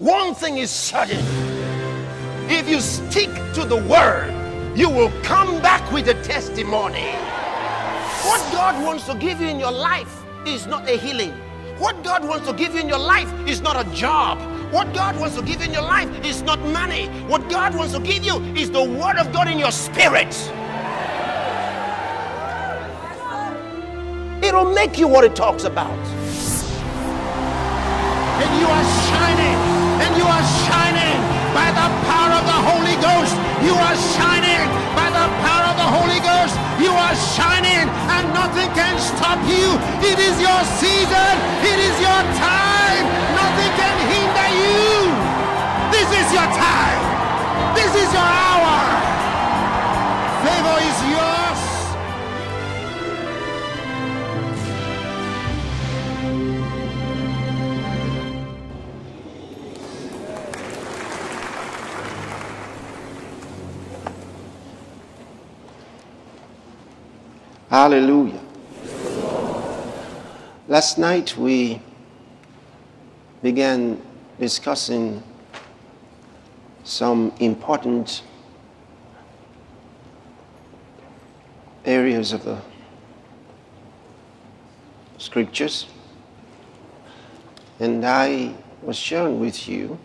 One thing is certain. If you stick to the word, you will come back with a testimony. What God wants to give you in your life is not a healing. What God wants to give you in your life is not a job. What God wants to give you in your life is not money. What God wants to give you is the word of God in your spirit. It'll make you what it talks about. And you are shining. You are shining by the power of the Holy Ghost. You are shining by the power of the Holy Ghost. You are shining and nothing can stop you. It is your season. It is your time. Nothing can hinder you. This is your time. This is your hour. Favor is yours. Hallelujah. Last night we began discussing some important areas of the scriptures. And I was sharing with you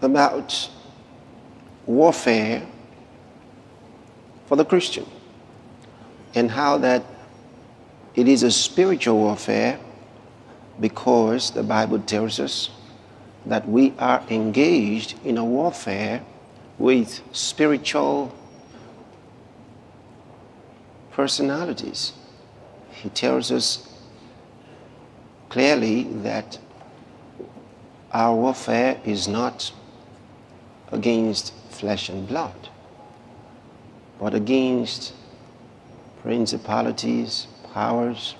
about warfare for the Christian and how that it is a spiritual warfare because the Bible tells us that we are engaged in a warfare with spiritual personalities. He tells us clearly that our warfare is not against flesh and blood, but against principalities, powers,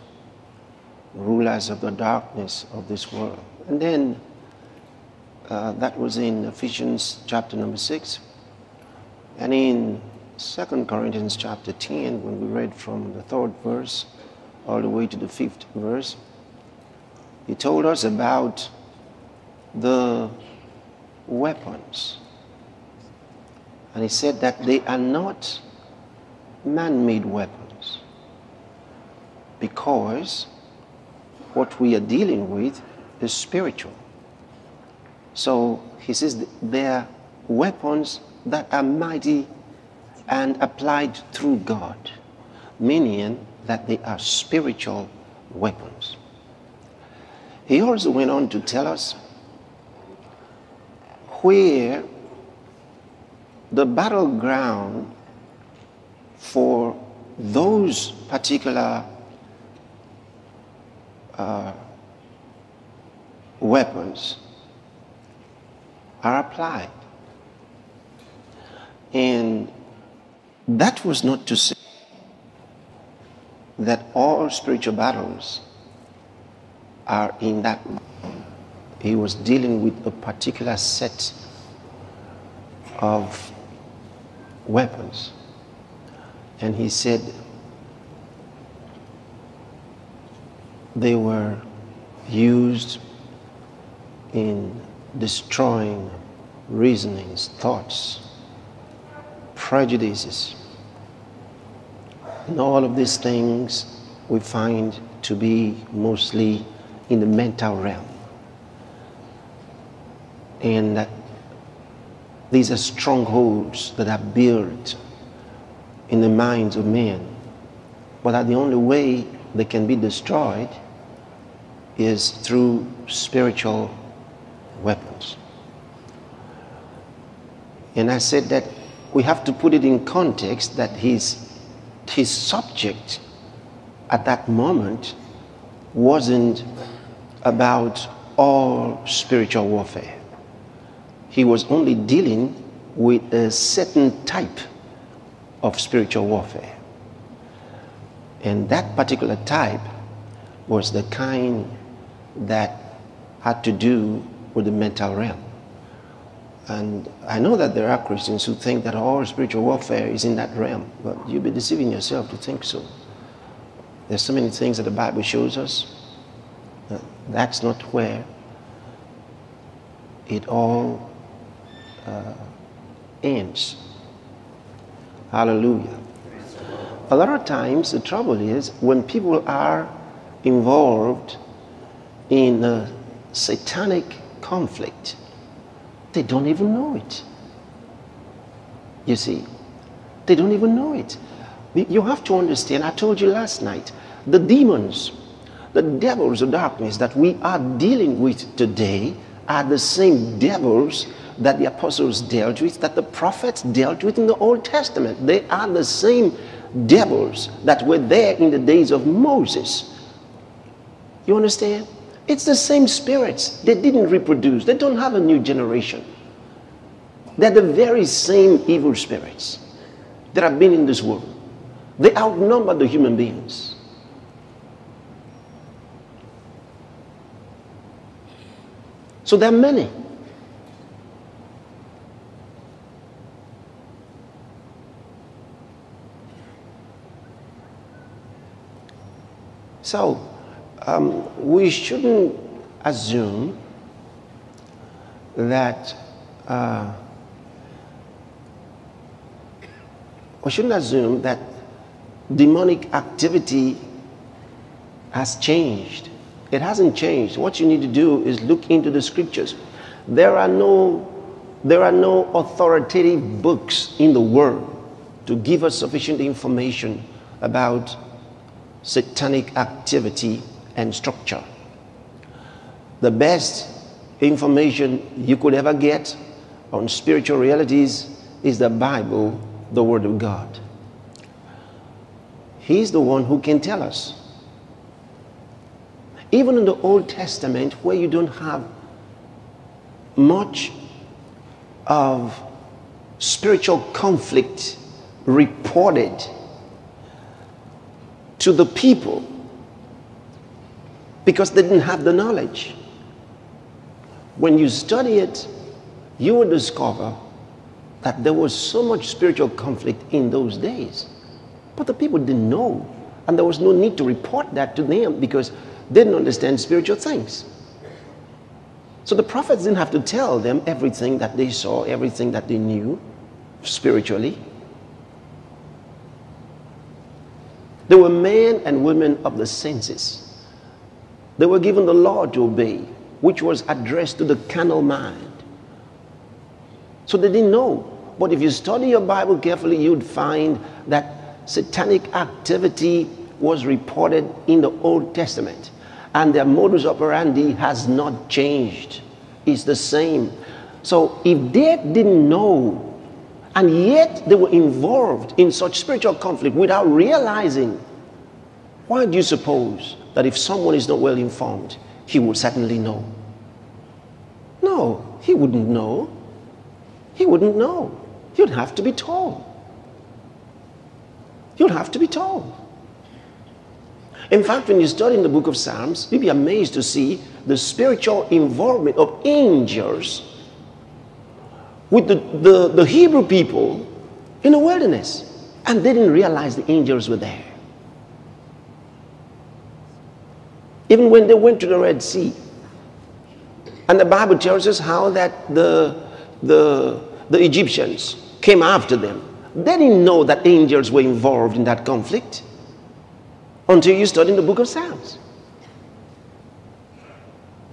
rulers of the darkness of this world. And then uh, that was in Ephesians chapter number 6. And in 2 Corinthians chapter 10, when we read from the third verse all the way to the fifth verse, he told us about the weapons. And he said that they are not man made weapons because what we are dealing with is spiritual. So he says they are weapons that are mighty and applied through God, meaning that they are spiritual weapons. He also went on to tell us where the battleground for those particular uh, weapons are applied. And that was not to say that all spiritual battles are in that. He was dealing with a particular set of weapons. And he said they were used in destroying reasonings, thoughts, prejudices. And all of these things we find to be mostly in the mental realm. And that these are strongholds that are built in the minds of men. But that the only way they can be destroyed is through spiritual weapons. And I said that we have to put it in context that his, his subject at that moment wasn't about all spiritual warfare. He was only dealing with a certain type of spiritual warfare. And that particular type was the kind that had to do with the mental realm. And I know that there are Christians who think that all spiritual warfare is in that realm, but you'll be deceiving yourself to think so. There's so many things that the Bible shows us That that's not where it all uh, ends. Hallelujah. A lot of times, the trouble is when people are involved in a satanic conflict, they don't even know it. You see, they don't even know it. You have to understand, I told you last night, the demons, the devils of darkness that we are dealing with today are the same devils that the apostles dealt with, that the prophets dealt with in the Old Testament. They are the same devils that were there in the days of Moses. You understand? It's the same spirits. They didn't reproduce, they don't have a new generation. They're the very same evil spirits that have been in this world. They outnumber the human beings. So there are many. So um, we shouldn't assume that uh, we shouldn't assume that demonic activity has changed. It hasn't changed. What you need to do is look into the scriptures. There are no, there are no authoritative books in the world to give us sufficient information about satanic activity and structure. The best information you could ever get on spiritual realities is the Bible, the Word of God. He's the one who can tell us. Even in the Old Testament, where you don't have much of spiritual conflict reported to the people because they didn't have the knowledge. When you study it, you will discover that there was so much spiritual conflict in those days. But the people didn't know. And there was no need to report that to them because they didn't understand spiritual things. So the prophets didn't have to tell them everything that they saw, everything that they knew spiritually. They were men and women of the senses. They were given the law to obey, which was addressed to the carnal mind. So they didn't know. But if you study your Bible carefully, you'd find that satanic activity was reported in the Old Testament. And their modus operandi has not changed. It's the same. So if they didn't know and yet they were involved in such spiritual conflict without realizing. Why do you suppose that if someone is not well informed, he would certainly know? No, he wouldn't know. He wouldn't know. He'd have to be told. You'd have to be told. In fact, when you study in the book of Psalms, you'll be amazed to see the spiritual involvement of angels with the, the, the Hebrew people in the wilderness. And they didn't realize the angels were there. Even when they went to the Red Sea. And the Bible tells us how that the, the, the Egyptians came after them. They didn't know that angels were involved in that conflict until you study in the book of Psalms.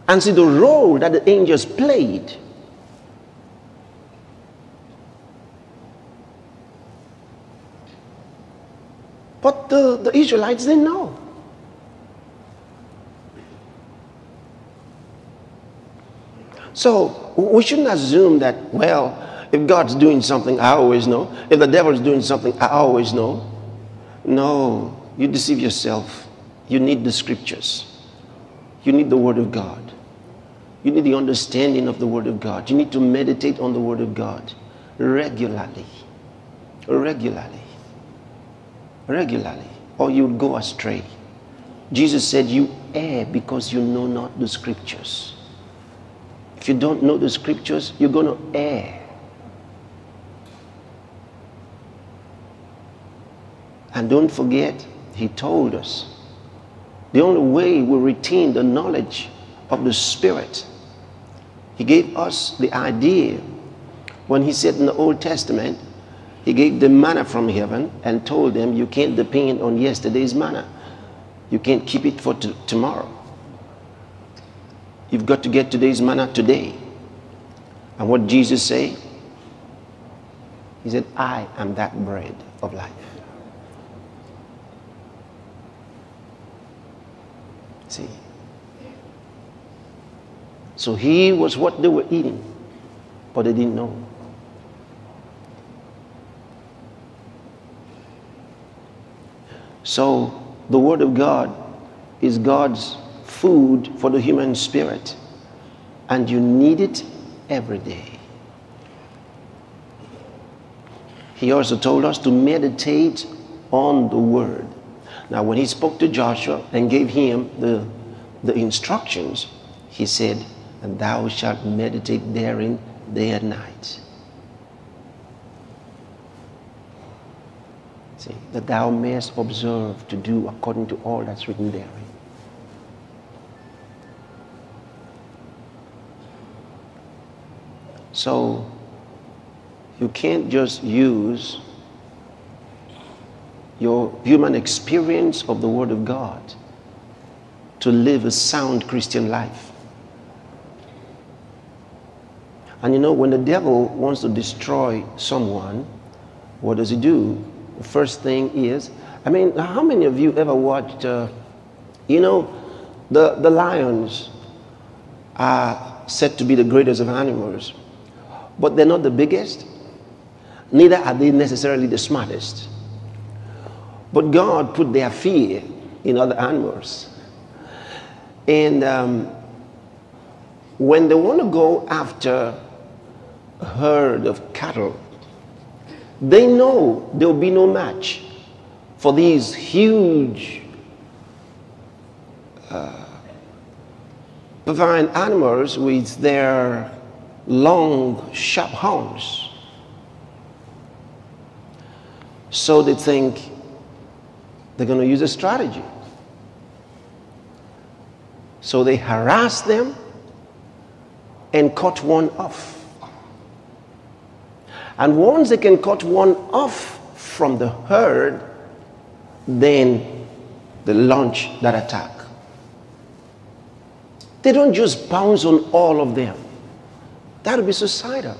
And see the role that the angels played But the, the Israelites didn't know. So we shouldn't assume that, well, if God's doing something, I always know. If the devil's doing something, I always know. No, you deceive yourself. You need the scriptures. You need the Word of God. You need the understanding of the Word of God. You need to meditate on the Word of God regularly. Regularly regularly, or you'll go astray. Jesus said, You err because you know not the scriptures. If you don't know the scriptures, you're going to err. And don't forget, he told us The only way we retain the knowledge of the Spirit. He gave us the idea when He said in the Old Testament, He gave them manna from heaven and told them, You can't depend on yesterday's manna. You can't keep it for t- tomorrow. You've got to get today's manna today. And what Jesus say? He said, I am that bread of life. See? So he was what they were eating, but they didn't know. So the Word of God is God's food for the human spirit, and you need it every day. He also told us to meditate on the Word. Now, when he spoke to Joshua and gave him the, the instructions, he said, And thou shalt meditate therein day and night. That thou mayest observe to do according to all that's written therein. So, you can't just use your human experience of the Word of God to live a sound Christian life. And you know, when the devil wants to destroy someone, what does he do? First thing is, I mean, how many of you ever watched, uh, you know, the, the lions are said to be the greatest of animals, but they're not the biggest, neither are they necessarily the smartest. But God put their fear in other animals. And um, when they want to go after a herd of cattle, they know there will be no match for these huge uh, bovine animals with their long, sharp horns. So they think they're going to use a strategy. So they harass them and cut one off. And once they can cut one off from the herd, then they launch that attack. They don't just pounce on all of them. That would be suicidal.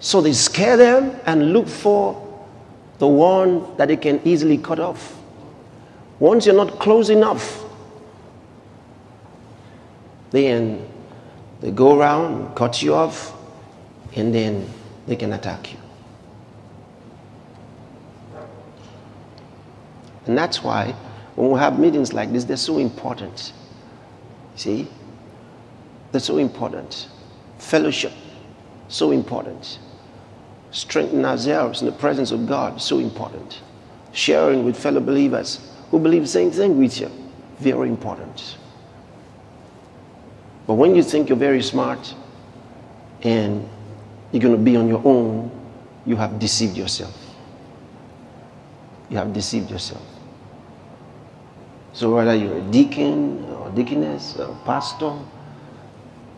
So they scare them and look for the one that they can easily cut off. Once you're not close enough, then they go around, cut you off, and then they can attack you. And that's why when we have meetings like this, they're so important. See? They're so important. Fellowship, so important. Strengthen ourselves in the presence of God, so important. Sharing with fellow believers who believe the same thing with you, very important. But when you think you're very smart and you're going to be on your own, you have deceived yourself. You have deceived yourself. So whether you're a deacon or deaconess or pastor,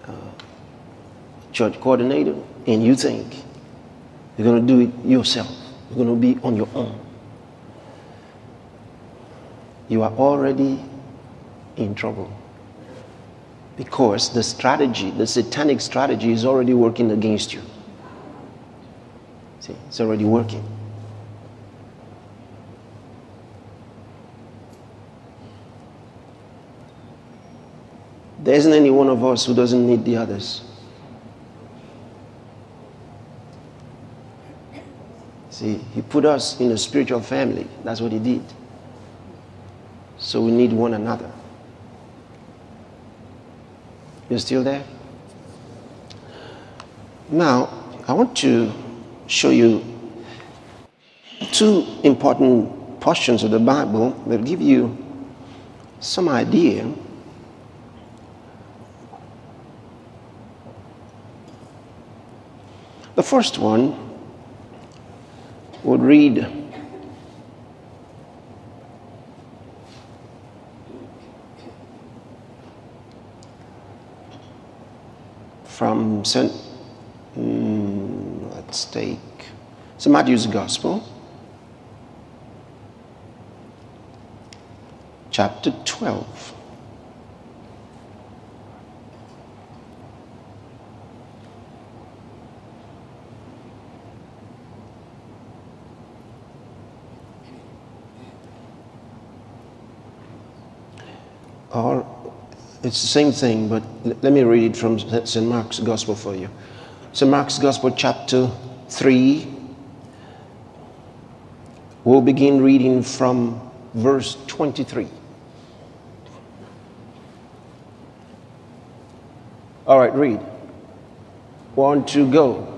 uh, church coordinator, and you think you're going to do it yourself, you're going to be on your own, you are already in trouble. Because the strategy, the satanic strategy, is already working against you. See, it's already working. There isn't any one of us who doesn't need the others. See, He put us in a spiritual family. That's what He did. So we need one another. You're still there? Now, I want to show you two important portions of the Bible that give you some idea The first one would read from St. Mm, let's take St. Matthew's Gospel, chapter 12. Or it's the same thing, but let me read it from St. Mark's Gospel for you. St. Mark's Gospel, chapter 3. We'll begin reading from verse 23. All right, read. One, two, go.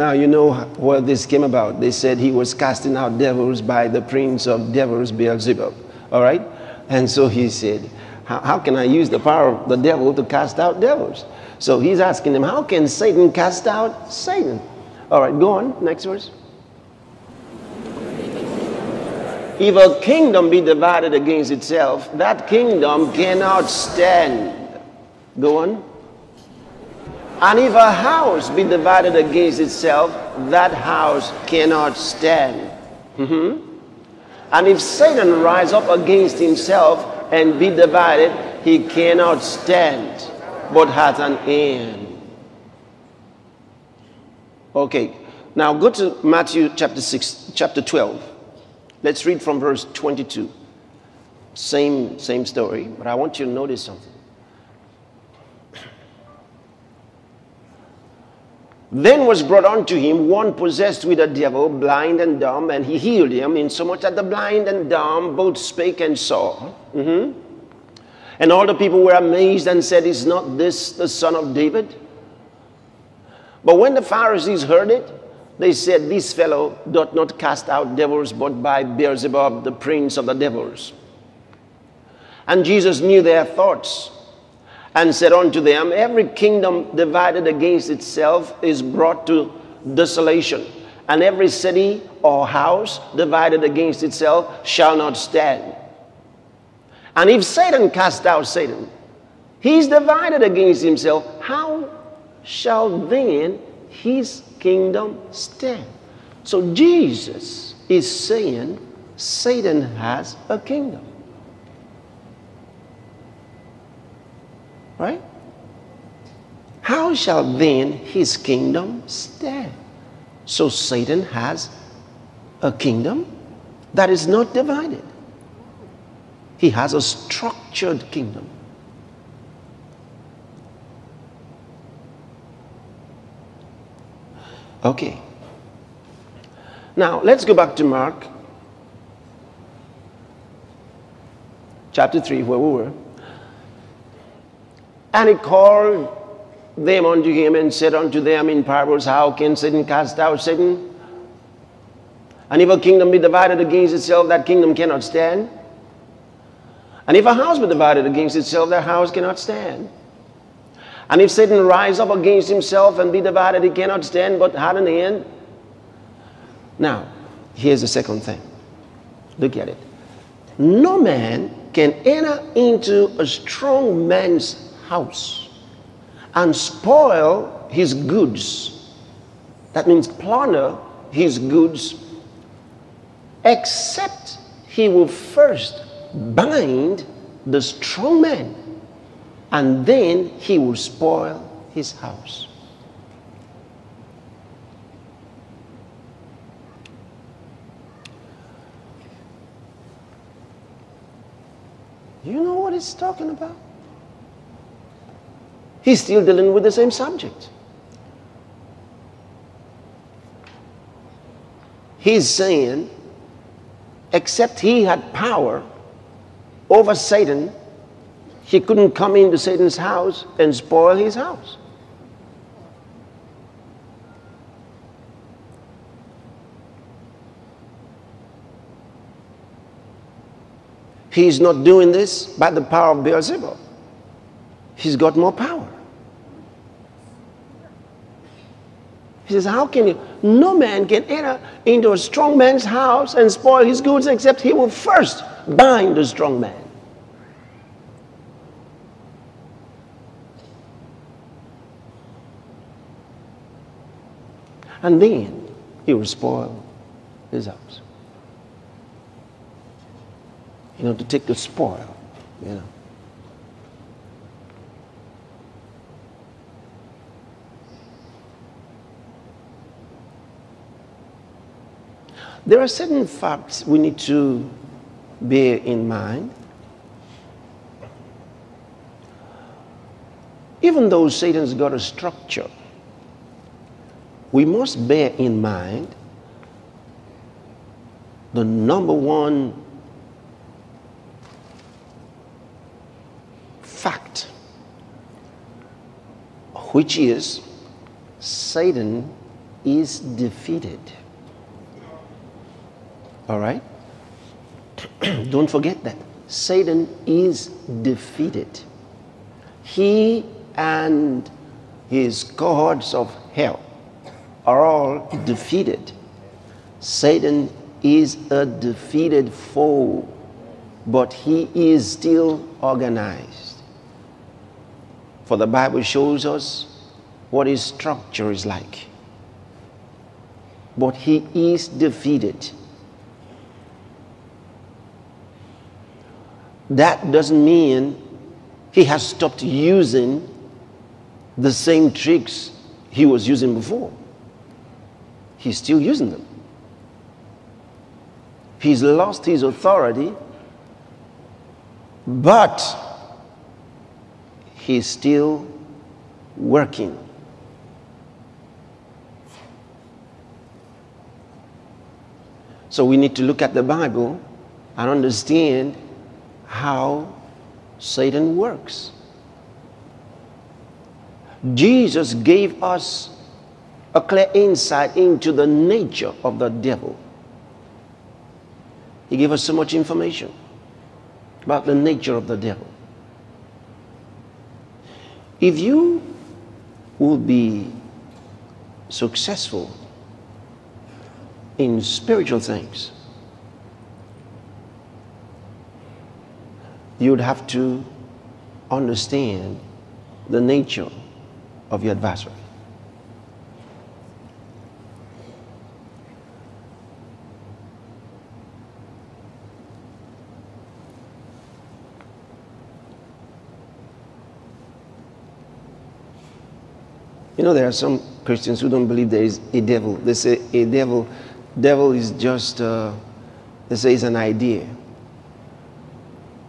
Now, you know what this came about. They said he was casting out devils by the prince of devils, Beelzebub. All right? And so he said, how, can I use the power of the devil to cast out devils? So he's asking them, How can Satan cast out Satan? All right, go on. Next verse. If a kingdom be divided against itself, that kingdom cannot stand. Go on. And if a house be divided against itself, that house cannot stand. Mm-hmm. And if Satan rise up against himself and be divided, he cannot stand, but hath an end. Okay, now go to Matthew chapter 6, chapter 12. Let's read from verse 22. Same, same story, but I want you to notice something. Then was brought unto him one possessed with a devil, blind and dumb, and he healed him, insomuch that the blind and dumb both spake and saw. Mm-hmm. And all the people were amazed and said, Is not this the son of David? But when the Pharisees heard it, they said, This fellow doth not cast out devils, but by Beelzebub, the prince of the devils. And Jesus knew their thoughts and said unto them, Every kingdom divided against itself is brought to desolation, and every city or house divided against itself shall not stand. And if Satan cast out Satan, he's divided against himself, how shall then his kingdom stand? So Jesus is saying Satan has a kingdom. Right? How shall then his kingdom stand? So Satan has a kingdom that is not divided. He has a structured kingdom. Okay. Now, let's go back to Mark chapter 3, where we were. And he called them unto him and said unto them in parables, How can Satan cast out Satan? And if a kingdom be divided against itself, that kingdom cannot stand. And if a house be divided against itself, that house cannot stand. And if Satan rise up against himself and be divided, he cannot stand, but had an end. Now, here's the second thing. Look at it. No man can enter into a strong man's house and spoil his goods. That means plunder his goods, except he will first bind the strong man and then he will spoil his house. You know what he's talking about? He's still dealing with the same subject. He's saying, except he had power over Satan, he couldn't come into Satan's house and spoil his house. He's not doing this by the power of Beelzebub he's got more power. He says, How can you? No man can enter into a strong man's house and spoil his goods except he will first bind the strong man. And then he will spoil his house. You know, to take the spoil, you know. There are certain facts we need to bear in mind. Even though Satan's got a structure, we must bear in mind the number one fact, which is Satan is defeated. All right? Don't forget that. Satan is defeated. He and his cohorts of hell are all defeated. Satan is a defeated foe, but he is still organized. For the Bible shows us what his structure is like. But he is defeated. That doesn't mean he has stopped using the same tricks he was using before. He's still using them. He's lost his authority, but he's still working. So we need to look at the Bible and understand how Satan works. Jesus gave us a clear insight into the nature of the devil. He gave us so much information about the nature of the devil. If you will be successful in spiritual things, you would have to understand the nature of your adversary. You know, there are some Christians who don't believe there is a devil. They say a devil, devil is just, uh, they say it's an idea.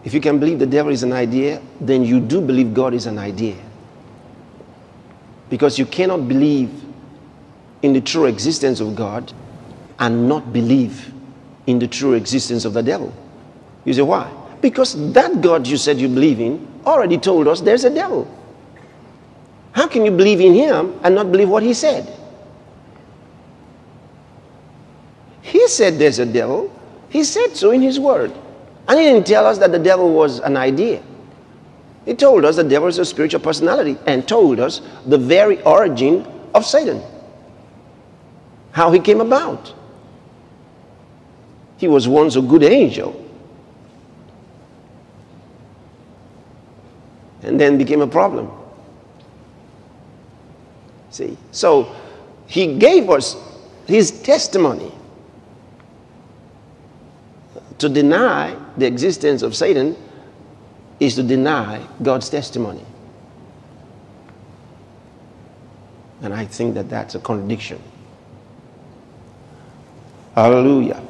If you can believe the devil is an idea, then you do believe God is an idea. Because you cannot believe in the true existence of God and not believe in the true existence of the devil. You say, why? Because that God you said you believe in already told us there's a devil. How can you believe in him and not believe what he said? He said there's a devil. He said so in his word. And he didn't tell us that the devil was an idea. He told us the devil is a spiritual personality and told us the very origin of Satan, how he came about. He was once a good angel and then became a problem. See? So he gave us his testimony to deny the existence of Satan is to deny God's testimony. And I think that that's a contradiction. Hallelujah.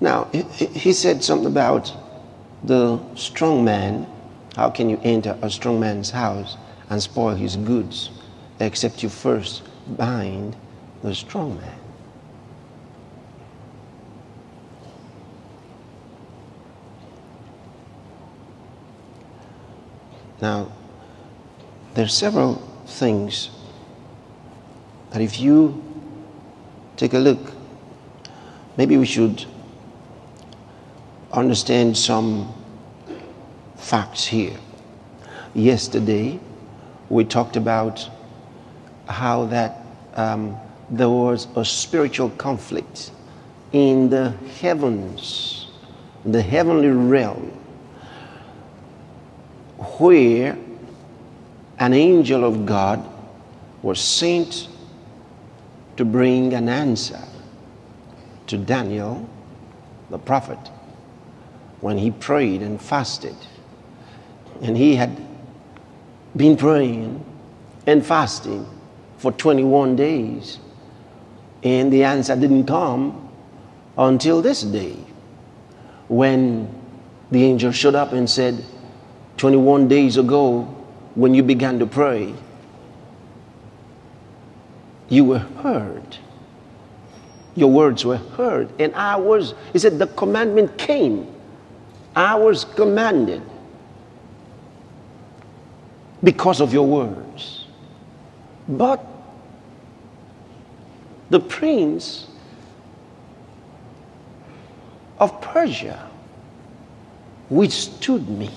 Now, he said something about the strong man. How can you enter a strong man's house and spoil his goods except you first bind the strong man? Now, there are several things that if you take a look, maybe we should understand some facts here. Yesterday, we talked about how that um, there was a spiritual conflict in the heavens, the heavenly realm, where an angel of God was sent to bring an answer to Daniel, the prophet, when he prayed and fasted. And he had been praying and fasting for 21 days. And the answer didn't come until this day when the angel showed up and said, 21 days ago, when you began to pray, you were heard. Your words were heard. And I was, he said, the commandment came. I was commanded because of your words. But the prince of Persia withstood me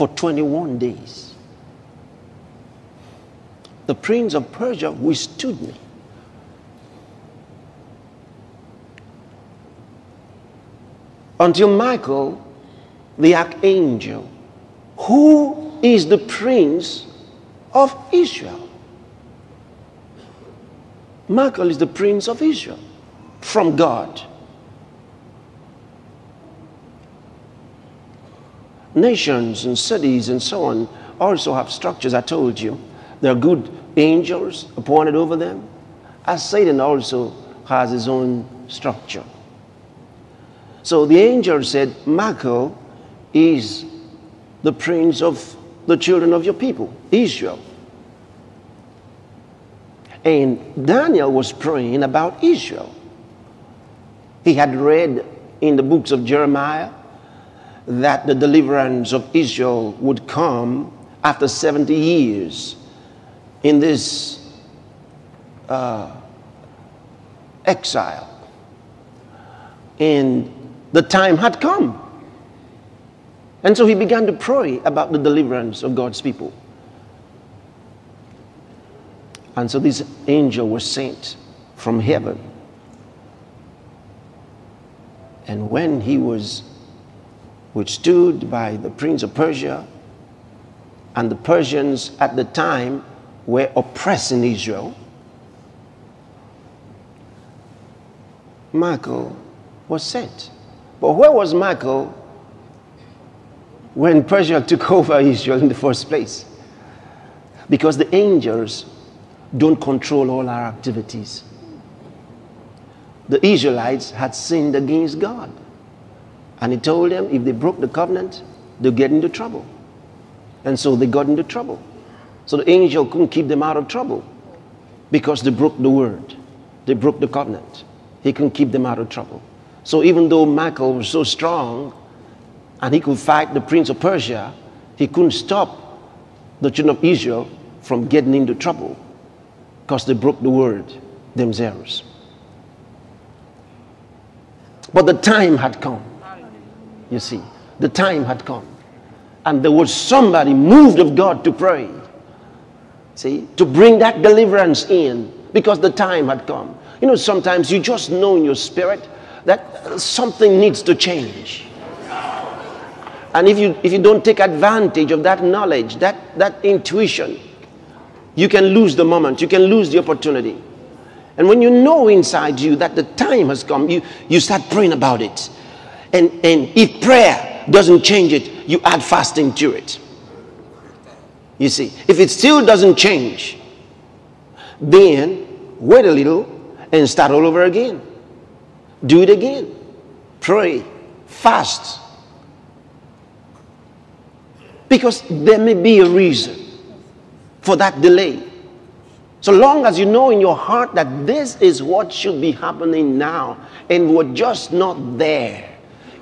for 21 days. The prince of Persia withstood me. Until Michael, the archangel, who is the prince of Israel. Michael is the prince of Israel from God. Nations and cities and so on also have structures, I told you. There are good angels appointed over them, as Satan also has his own structure. So the angel said, Michael is the prince of the children of your people, Israel. And Daniel was praying about Israel. He had read in the books of Jeremiah that the deliverance of Israel would come after 70 years in this uh, exile. And the time had come. And so he began to pray about the deliverance of God's people. And so this angel was sent from heaven. And when he was withstood by the prince of Persia, and the Persians at the time were oppressing Israel, Michael was sent. But where was Michael when Persia took over Israel in the first place? Because the angels don't control all our activities. The Israelites had sinned against God. And he told them if they broke the covenant, they'd get into trouble. And so they got into trouble. So the angel couldn't keep them out of trouble because they broke the word, they broke the covenant. He couldn't keep them out of trouble. So even though Michael was so strong and he could fight the prince of Persia, he couldn't stop the children of Israel from getting into trouble because they broke the word themselves. But the time had come. You see, the time had come. And there was somebody moved of God to pray. See, to bring that deliverance in because the time had come. You know, sometimes you just know in your spirit that uh, something needs to change. And if you, if you don't take advantage of that knowledge, that, that intuition, you can lose the moment, you can lose the opportunity. And when you know inside you that the time has come, you, you start praying about it. And, and if prayer doesn't change it, you add fasting to it. You see, if it still doesn't change, then wait a little and start all over again. Do it again. Pray, fast. Because there may be a reason for that delay. So long as you know in your heart that this is what should be happening now and we're just not there.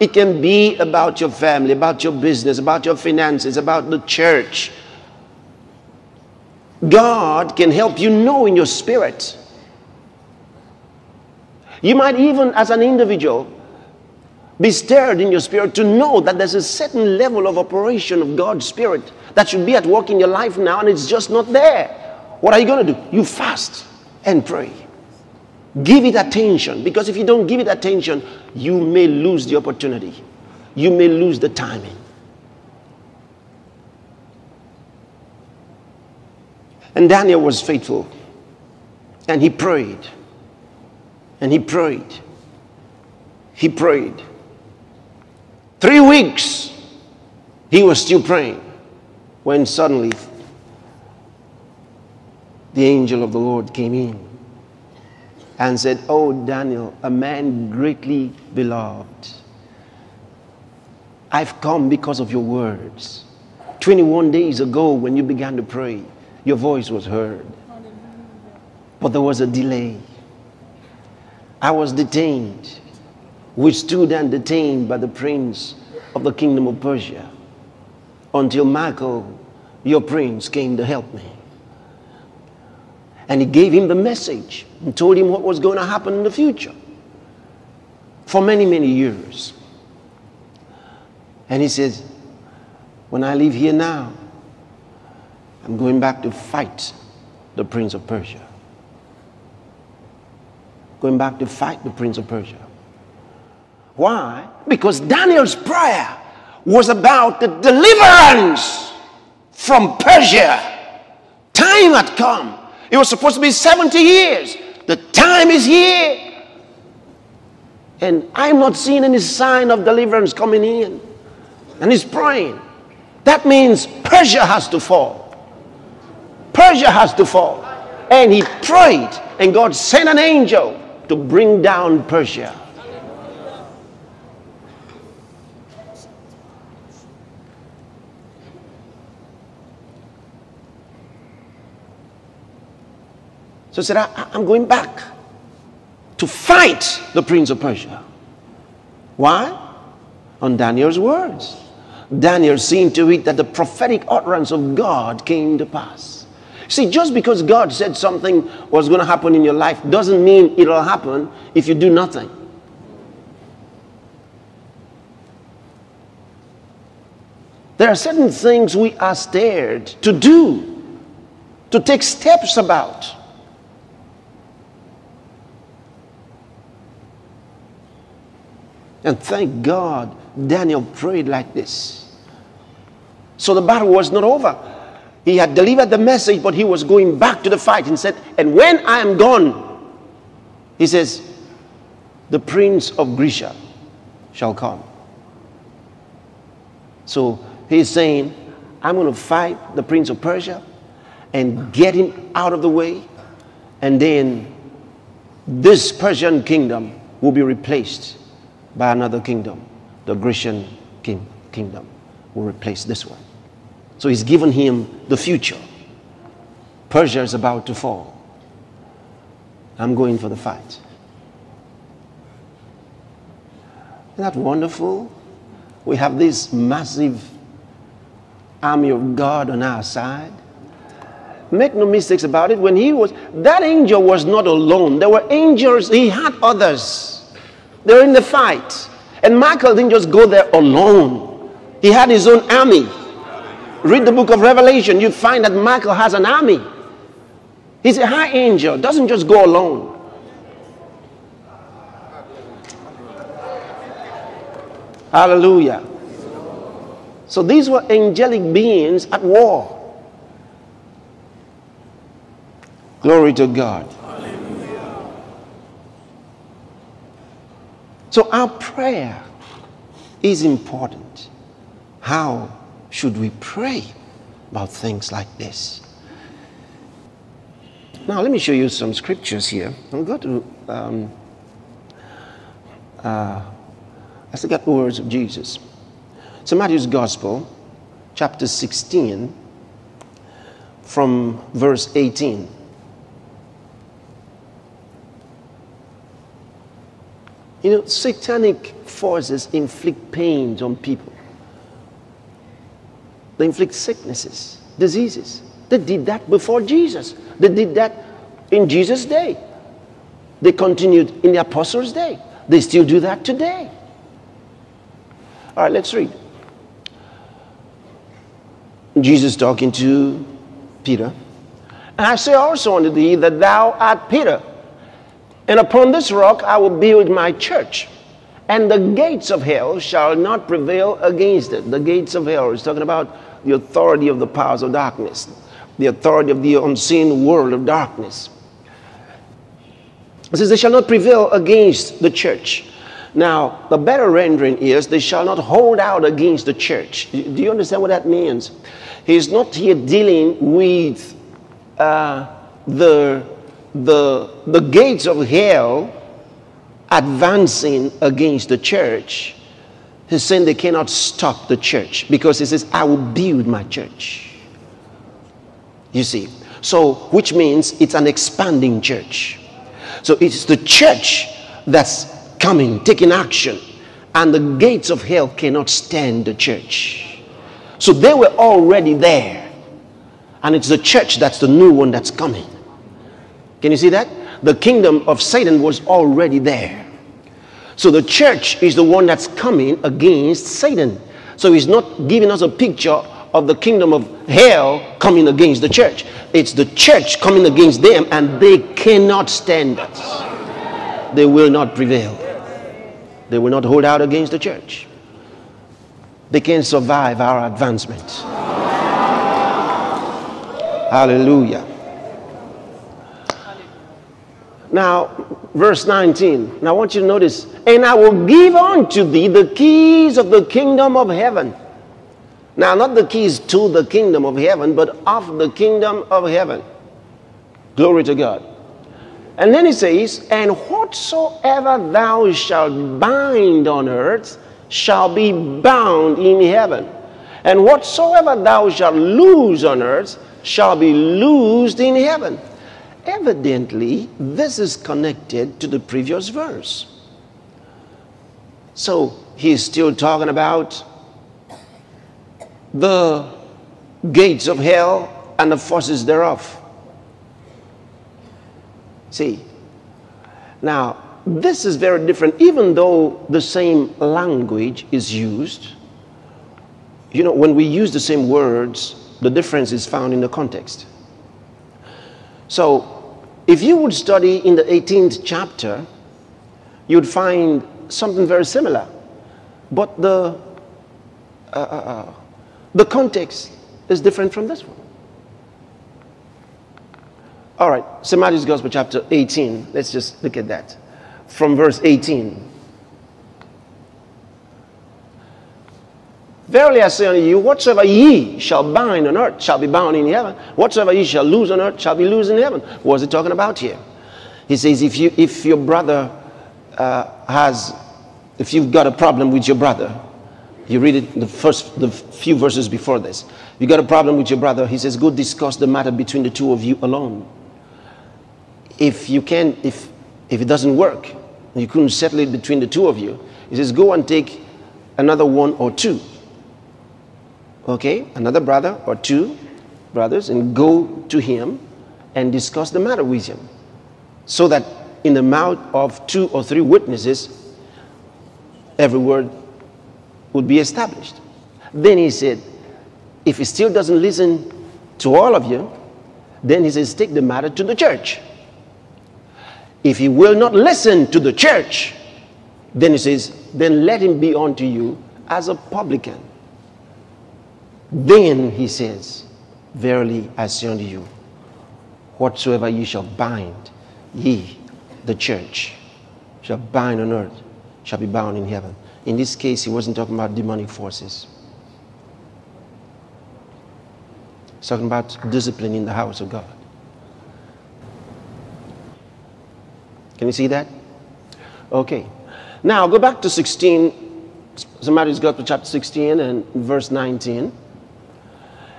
It can be about your family, about your business, about your finances, about the church. God can help you know in your spirit you might even, as an individual, Be stirred in your spirit to know that there's a certain level of operation of God's Spirit that should be at work in your life now and it's just not there. What are you going to do? You fast and pray. Give it attention because if you don't give it attention, you may lose the opportunity. You may lose the timing. And Daniel was faithful. And he prayed. And he prayed. He prayed. Three weeks, he was still praying when suddenly the angel of the Lord came in and said, Oh, Daniel, a man greatly beloved, I've come because of your words. 21 days ago, when you began to pray, your voice was heard. But there was a delay. I was detained, withstood and detained by the prince of the kingdom of Persia until Michael, your prince, came to help me. And he gave him the message and told him what was going to happen in the future for many, many years. And he says, When I leave here now, I'm going back to fight the prince of Persia. Going back to fight the prince of Persia. Why? Because Daniel's prayer was about the deliverance from Persia. Time had come. It was supposed to be 70 years. The time is here. And I'm not seeing any sign of deliverance coming in. And he's praying. That means Persia has to fall. Persia has to fall. And he prayed, and God sent an angel to bring down Persia. So he said, I, am going back to fight the prince of Persia. Why? On Daniel's words. Daniel seen to it that the prophetic utterance of God came to pass. See, just because God said something was going to happen in your life doesn't mean it'll happen if you do nothing. There are certain things we are scared to do, to take steps about. And thank God Daniel prayed like this. So the battle was not over. He had delivered the message, but he was going back to the fight and said, And when I am gone, he says, the prince of Grecia shall come. So he's saying, I'm going to fight the prince of Persia and get him out of the way. And then this Persian kingdom will be replaced by another kingdom. The Grecian king, kingdom will replace this one. So he's given him the future. Persia is about to fall. I'm going for the fight. Isn't that wonderful? We have this massive army of God on our side. Make no mistakes about it. When he was, that angel was not alone. There were angels, he had others. They were in the fight. And Michael didn't just go there alone, he had his own army. Read the book of Revelation, you find that Michael has an army. He's a high angel, doesn't just go alone. Hallelujah. So these were angelic beings at war. Glory to God. So our prayer is important. How should we pray about things like this? Now, let me show you some scriptures here. I'll go to, um, uh, let's look at the words of Jesus. So, Matthew's Gospel, chapter 16, from verse 18. You know, satanic forces inflict pains on people. They inflict sicknesses, diseases. They did that before Jesus. They did that in Jesus' day. They continued in the apostles' day. They still do that today. All right, let's read. Jesus talking to Peter. And I say also unto thee that thou art Peter, and upon this rock I will build my church, and the gates of hell shall not prevail against it. The gates of hell is talking about the authority of the powers of darkness, the authority of the unseen world of darkness. It says, They shall not prevail against the church. Now, the better rendering is, They shall not hold out against the church. Do you understand what that means? He's not here dealing with uh, the, the, the gates of hell advancing against the church. He's saying they cannot stop the church because he says, I will build my church. You see, so which means it's an expanding church. So it's the church that's coming, taking action, and the gates of hell cannot stand the church. So they were already there. And it's the church that's the new one that's coming. Can you see that? The kingdom of Satan was already there. So the church is the one that's coming against Satan. So he's not giving us a picture of the kingdom of hell coming against the church. It's the church coming against them, and they cannot stand us. They will not prevail. They will not hold out against the church. They can't survive our advancement. Hallelujah. Now, verse 19. Now, I want you to notice, and I will give unto thee the keys of the kingdom of heaven. Now, not the keys to the kingdom of heaven, but of the kingdom of heaven. Glory to God. And then he says, And whatsoever thou shalt bind on earth shall be bound in heaven. And whatsoever thou shalt loose on earth shall be loosed in heaven. Evidently, this is connected to the previous verse. So he's still talking about the gates of hell and the forces thereof. See, now this is very different, even though the same language is used. You know, when we use the same words, the difference is found in the context. So, if you would study in the 18th chapter, you'd find something very similar. But the uh, uh, uh the context is different from this one. All right, St. Matthew's Gospel, chapter 18. Let's just look at that. From verse 18. Verily I say unto you, whatsoever ye shall bind on earth shall be bound in heaven. Whatsoever ye shall loose on earth shall be loosed in heaven. What is he talking about here? He says, if, you, if your brother uh, has, if you've got a problem with your brother, you read it the first, the few verses before this. You got a problem with your brother. He says, go discuss the matter between the two of you alone. If you can, if if it doesn't work, you couldn't settle it between the two of you. He says, go and take another one or two. Okay, another brother or two brothers, and go to him and discuss the matter with him. So that in the mouth of two or three witnesses, every word would be established. Then he said, if he still doesn't listen to all of you, then he says, take the matter to the church. If he will not listen to the church, then he says, then let him be unto you as a publican. Then he says, Verily I say unto you, whatsoever ye shall bind, ye, the church, shall bind on earth, shall be bound in heaven. In this case, he wasn't talking about demonic forces. He's talking about discipline in the house of God. Can you see that? Okay. Now go back to 16. Somebody's got to chapter 16 and verse 19.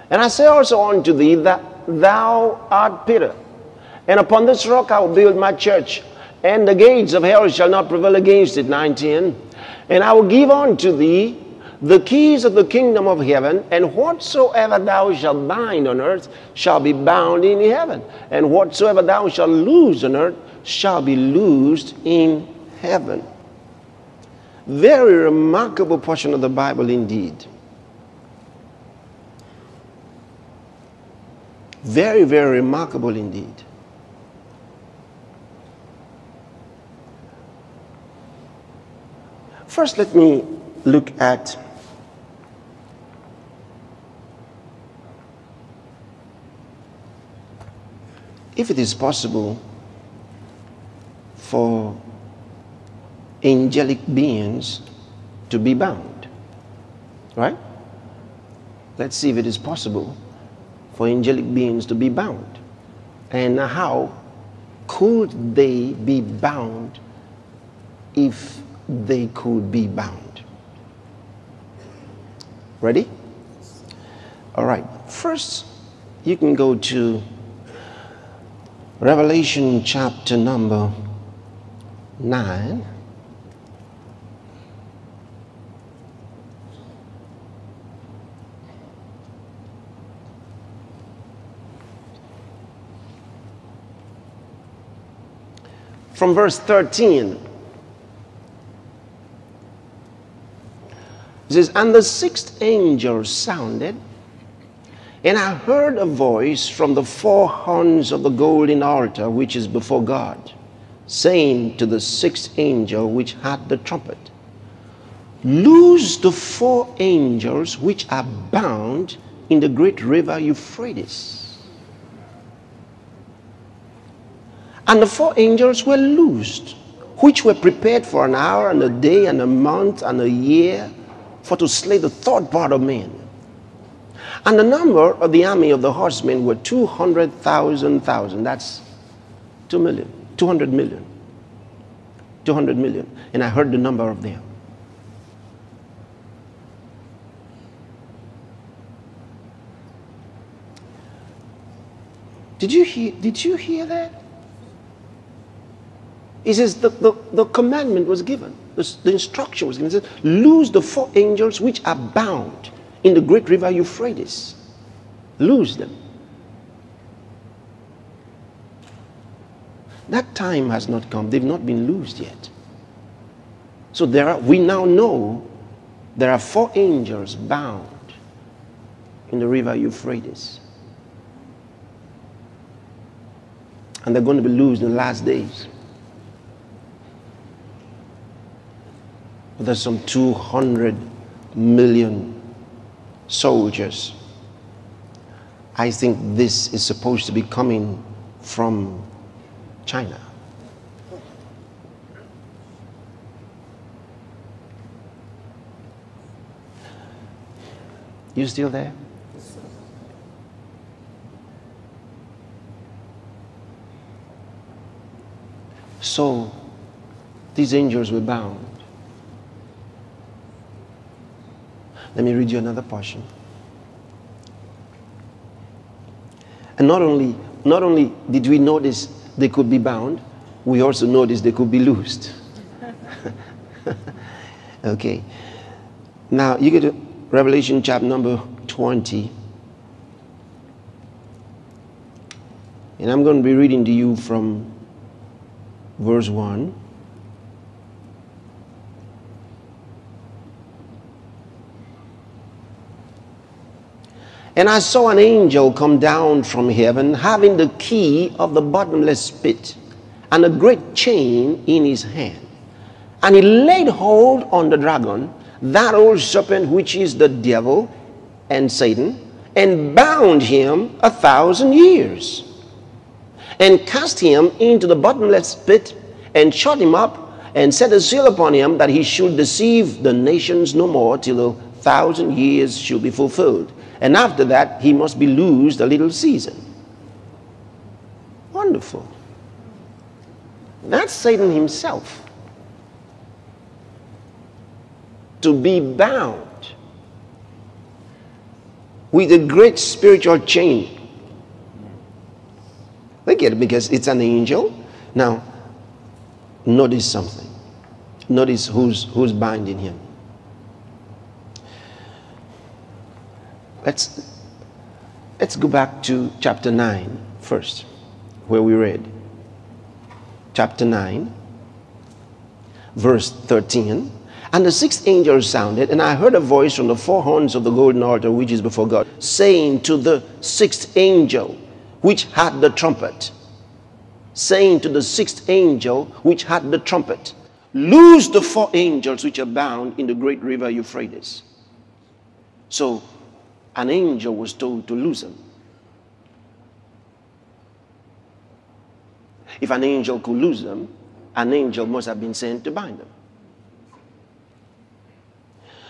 And I say also unto thee that thou art Peter, and upon this rock I will build my church, and the gates of hell shall not prevail against it. 19. And I will give unto thee the keys of the kingdom of heaven, and whatsoever thou shalt bind on earth shall be bound in heaven, and whatsoever thou shalt loose on earth shall be loosed in heaven. Very remarkable portion of the Bible indeed. Very, very remarkable indeed. First, let me look at if it is possible for angelic beings to be bound. Right? Let's see if it is possible for angelic beings to be bound. And how could they be bound if they could be bound? Ready? All right. First, you can go to Revelation chapter number 9. From verse 13. It says, And the sixth angel sounded and I heard a voice from the four horns of the golden altar which is before God, saying to the sixth angel which had the trumpet, Loose the four angels which are bound in the great river Euphrates. And the four angels were loosed, which were prepared for an hour and a day and a month and a year for to slay the third part of men. And the number of the army of the horsemen were 200,000 thousand. That's 2 million, 200 million. 200 million. And I heard the number of them. Did you hear, did you hear that? He says the, the, the commandment was given, the, the instruction was given. He says, Lose the four angels which are bound in the great river Euphrates. Lose them. That time has not come. They've not been loosed yet. So there are, we now know there are four angels bound in the river Euphrates. And they're going to be loosed in the last days. But there's some 200 million soldiers. I think this is supposed to be coming from China. You still there? So these angels were bound. Let me read you another portion. And not only, not only did we notice they could be bound, we also noticed they could be loosed. okay. Now you get to Revelation chapter number 20. And I'm going to be reading to you from verse 1. And I saw an angel come down from heaven, having the key of the bottomless pit and a great chain in his hand. And he laid hold on the dragon, that old serpent which is the devil and Satan, and bound him a thousand years, and cast him into the bottomless pit, and shut him up, and set a seal upon him that he should deceive the nations no more till a thousand years should be fulfilled. And after that, he must be loosed a little season. Wonderful. That's Satan himself. To be bound with a great spiritual chain. Look at it because it's an angel. Now, notice something. Notice who's, who's binding him. Let's, let's go back to chapter 9 first, where we read. Chapter 9, verse 13. And the sixth angel sounded, and I heard a voice from the four horns of the golden altar which is before God, saying to the sixth angel which had the trumpet, saying to the sixth angel which had the trumpet, Loose the four angels which are bound in the great river Euphrates. So an angel was told to loose them. If an angel could lose them, an angel must have been sent to bind them.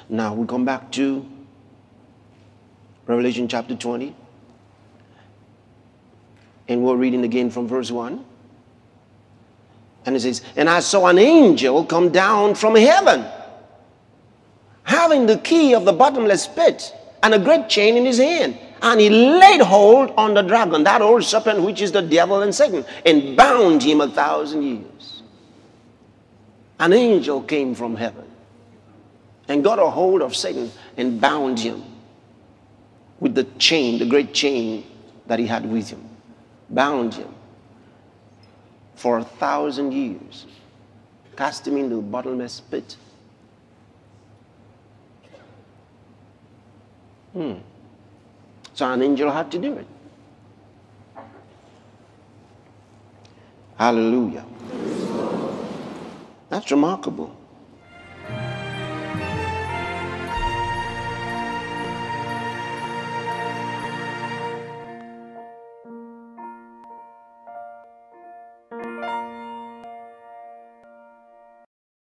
Now we come back to Revelation chapter 20. And we're reading again from verse 1. And it says, And I saw an angel come down from heaven, having the key of the bottomless pit and a great chain in his hand. And he laid hold on the dragon, that old serpent which is the devil and Satan, and bound him a thousand years. An angel came from heaven and got a hold of Satan and bound him with the chain, the great chain that he had with him. Bound him for a thousand years, cast him into the bottomless pit. Hmm. So an angel had to do it. Hallelujah. That's remarkable.